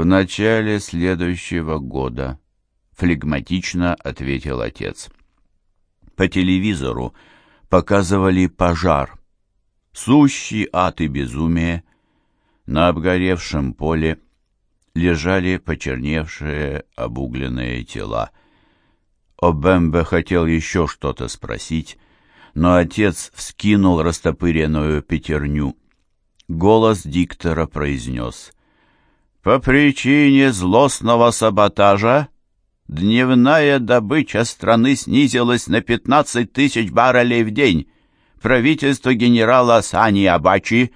«В начале следующего года», — флегматично ответил отец. По телевизору показывали пожар. Сущий ад и безумие. На обгоревшем поле лежали почерневшие обугленные тела. Обембе хотел еще что-то спросить, но отец вскинул растопыренную пятерню. Голос диктора произнес — по причине злостного саботажа дневная добыча страны снизилась на 15 тысяч баррелей в день. Правительство генерала Сани Абачи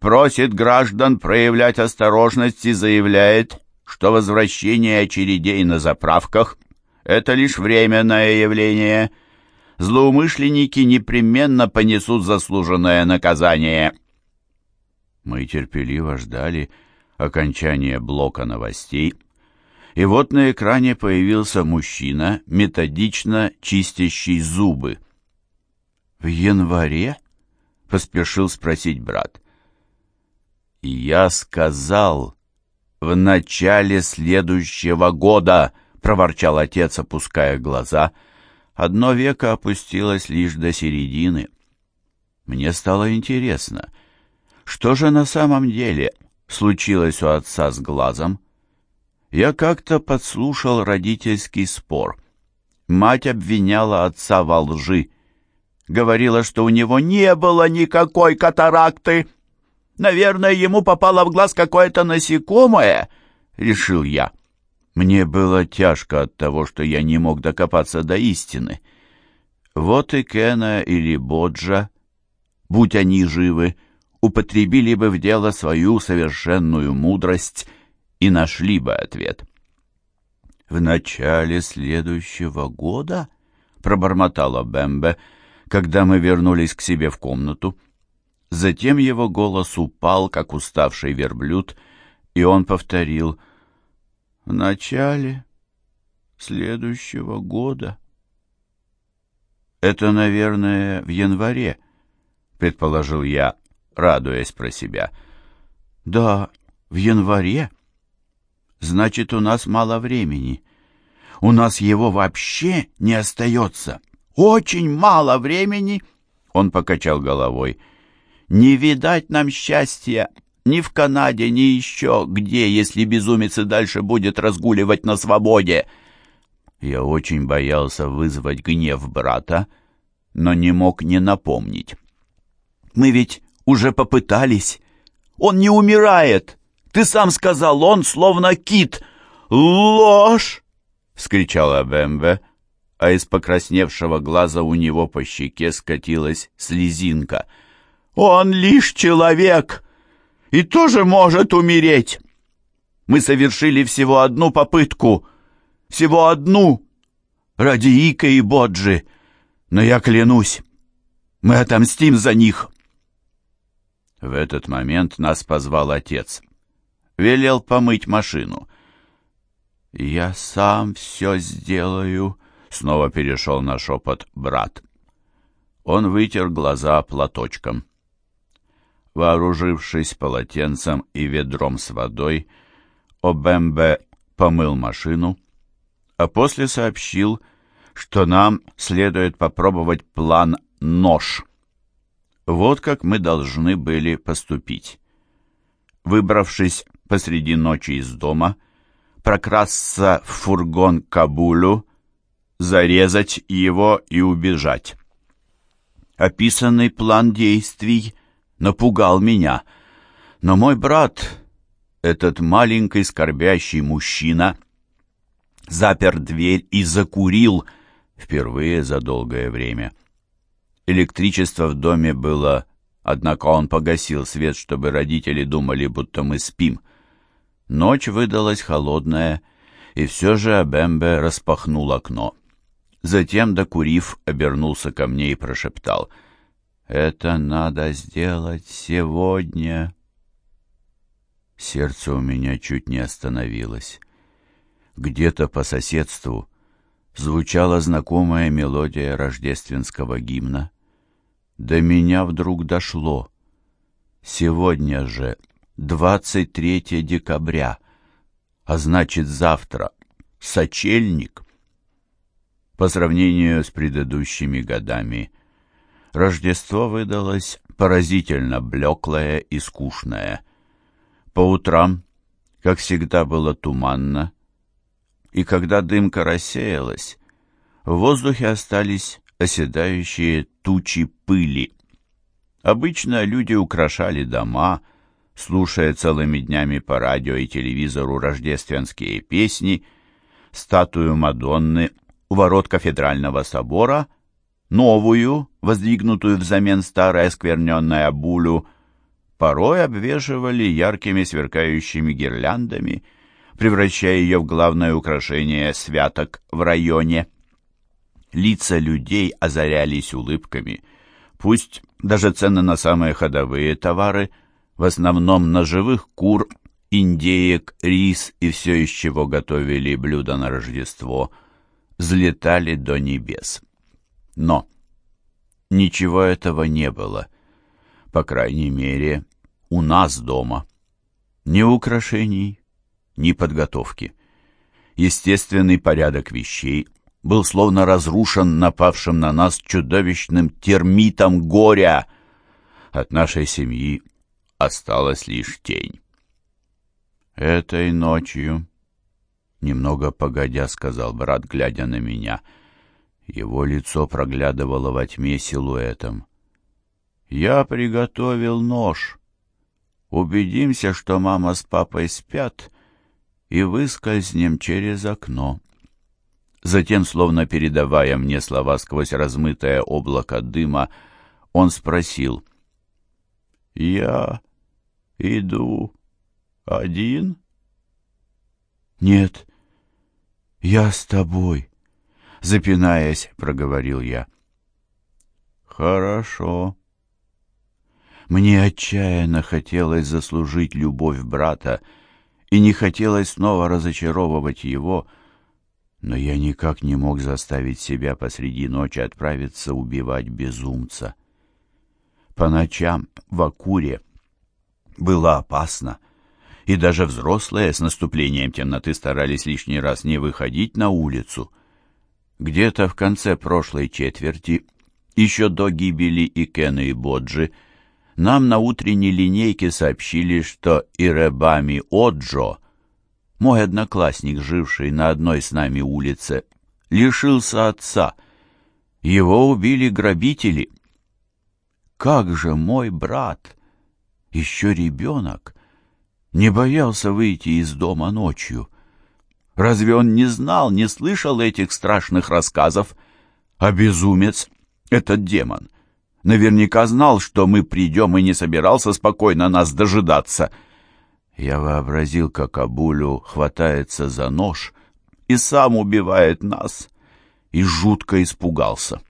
просит граждан проявлять осторожность и заявляет, что возвращение очередей на заправках – это лишь временное явление. Злоумышленники непременно понесут заслуженное наказание. Мы терпеливо ждали, окончания блока новостей, и вот на экране появился мужчина, методично чистящий зубы. «В январе?» — поспешил спросить брат. «И я сказал, в начале следующего года!» — проворчал отец, опуская глаза. Одно веко опустилось лишь до середины. Мне стало интересно, что же на самом деле случилось у отца с глазом. Я как-то подслушал родительский спор. Мать обвиняла отца во лжи. Говорила, что у него не было никакой катаракты. Наверное, ему попало в глаз какое-то насекомое, решил я. Мне было тяжко от того, что я не мог докопаться до истины. Вот и Кена или Боджа, будь они живы, употребили бы в дело свою совершенную мудрость и нашли бы ответ. «В начале следующего года?» — пробормотала Бэмбе, когда мы вернулись к себе в комнату. Затем его голос упал, как уставший верблюд, и он повторил «В начале следующего года». «Это, наверное, в январе», — предположил я, радуясь про себя. «Да, в январе. Значит, у нас мало времени. У нас его вообще не остается. Очень мало времени!» Он покачал головой. «Не видать нам счастья ни в Канаде, ни еще где, если безумец и дальше будет разгуливать на свободе!» Я очень боялся вызвать гнев брата, но не мог не напомнить. «Мы ведь уже попытались. Он не умирает. Ты сам сказал, он словно кит. Ложь! — вскричала Бэмбе, а из покрасневшего глаза у него по щеке скатилась слезинка. «Он лишь человек и тоже может умереть. Мы совершили всего одну попытку, всего одну, ради Ика и Боджи, но я клянусь, мы отомстим за них». В этот момент нас позвал отец. Велел помыть машину. «Я сам все сделаю», — снова перешел на шепот брат. Он вытер глаза платочком. Вооружившись полотенцем и ведром с водой, Обембе помыл машину, а после сообщил, что нам следует попробовать план «Нож». Вот как мы должны были поступить. Выбравшись посреди ночи из дома, прокрасться в фургон Кабулю, зарезать его и убежать. Описанный план действий напугал меня, но мой брат, этот маленький скорбящий мужчина, запер дверь и закурил впервые за долгое время. Электричество в доме было, однако он погасил свет, чтобы родители думали, будто мы спим. Ночь выдалась холодная, и все же Абембе распахнул окно. Затем, докурив, обернулся ко мне и прошептал. «Это надо сделать сегодня». Сердце у меня чуть не остановилось. Где-то по соседству звучала знакомая мелодия рождественского гимна. До меня вдруг дошло. Сегодня же, 23 декабря, а значит завтра сочельник. По сравнению с предыдущими годами, Рождество выдалось поразительно блеклое и скучное. По утрам, как всегда, было туманно, и когда дымка рассеялась, в воздухе остались оседающие тучи пыли. Обычно люди украшали дома, слушая целыми днями по радио и телевизору рождественские песни, статую Мадонны у ворот кафедрального собора, новую, воздвигнутую взамен старой оскверненной Абулю, порой обвешивали яркими сверкающими гирляндами, превращая ее в главное украшение святок в районе. Лица людей озарялись улыбками. Пусть даже цены на самые ходовые товары, в основном на живых кур, индеек, рис и все, из чего готовили блюда на Рождество, взлетали до небес. Но ничего этого не было. По крайней мере, у нас дома. Ни украшений, ни подготовки. Естественный порядок вещей был словно разрушен напавшим на нас чудовищным термитом горя. От нашей семьи осталась лишь тень. «Этой ночью», — немного погодя сказал брат, глядя на меня, его лицо проглядывало во тьме силуэтом. «Я приготовил нож. Убедимся, что мама с папой спят, и выскользнем через окно». Затем, словно передавая мне слова сквозь размытое облако дыма, он спросил. «Я иду один?» «Нет, я с тобой», — запинаясь, проговорил я. «Хорошо». Мне отчаянно хотелось заслужить любовь брата, и не хотелось снова разочаровывать его, — но я никак не мог заставить себя посреди ночи отправиться убивать безумца. По ночам в Акуре было опасно, и даже взрослые с наступлением темноты старались лишний раз не выходить на улицу. Где-то в конце прошлой четверти, еще до гибели Икена и Боджи, нам на утренней линейке сообщили, что Иребами Оджо мой одноклассник, живший на одной с нами улице, лишился отца. Его убили грабители. Как же мой брат, еще ребенок, не боялся выйти из дома ночью? Разве он не знал, не слышал этих страшных рассказов? А безумец, этот демон, наверняка знал, что мы придем и не собирался спокойно нас дожидаться — я вообразил, как Абулю хватается за нож и сам убивает нас, и жутко испугался.